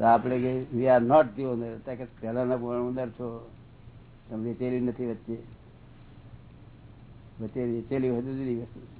તો આપણે કે we are not the owner કે, પહેલાના ઓનર છો. તમને ચેલી નથી વચ્ચે. વચ્ચે ચેલી હોય જુદી વસ્તુ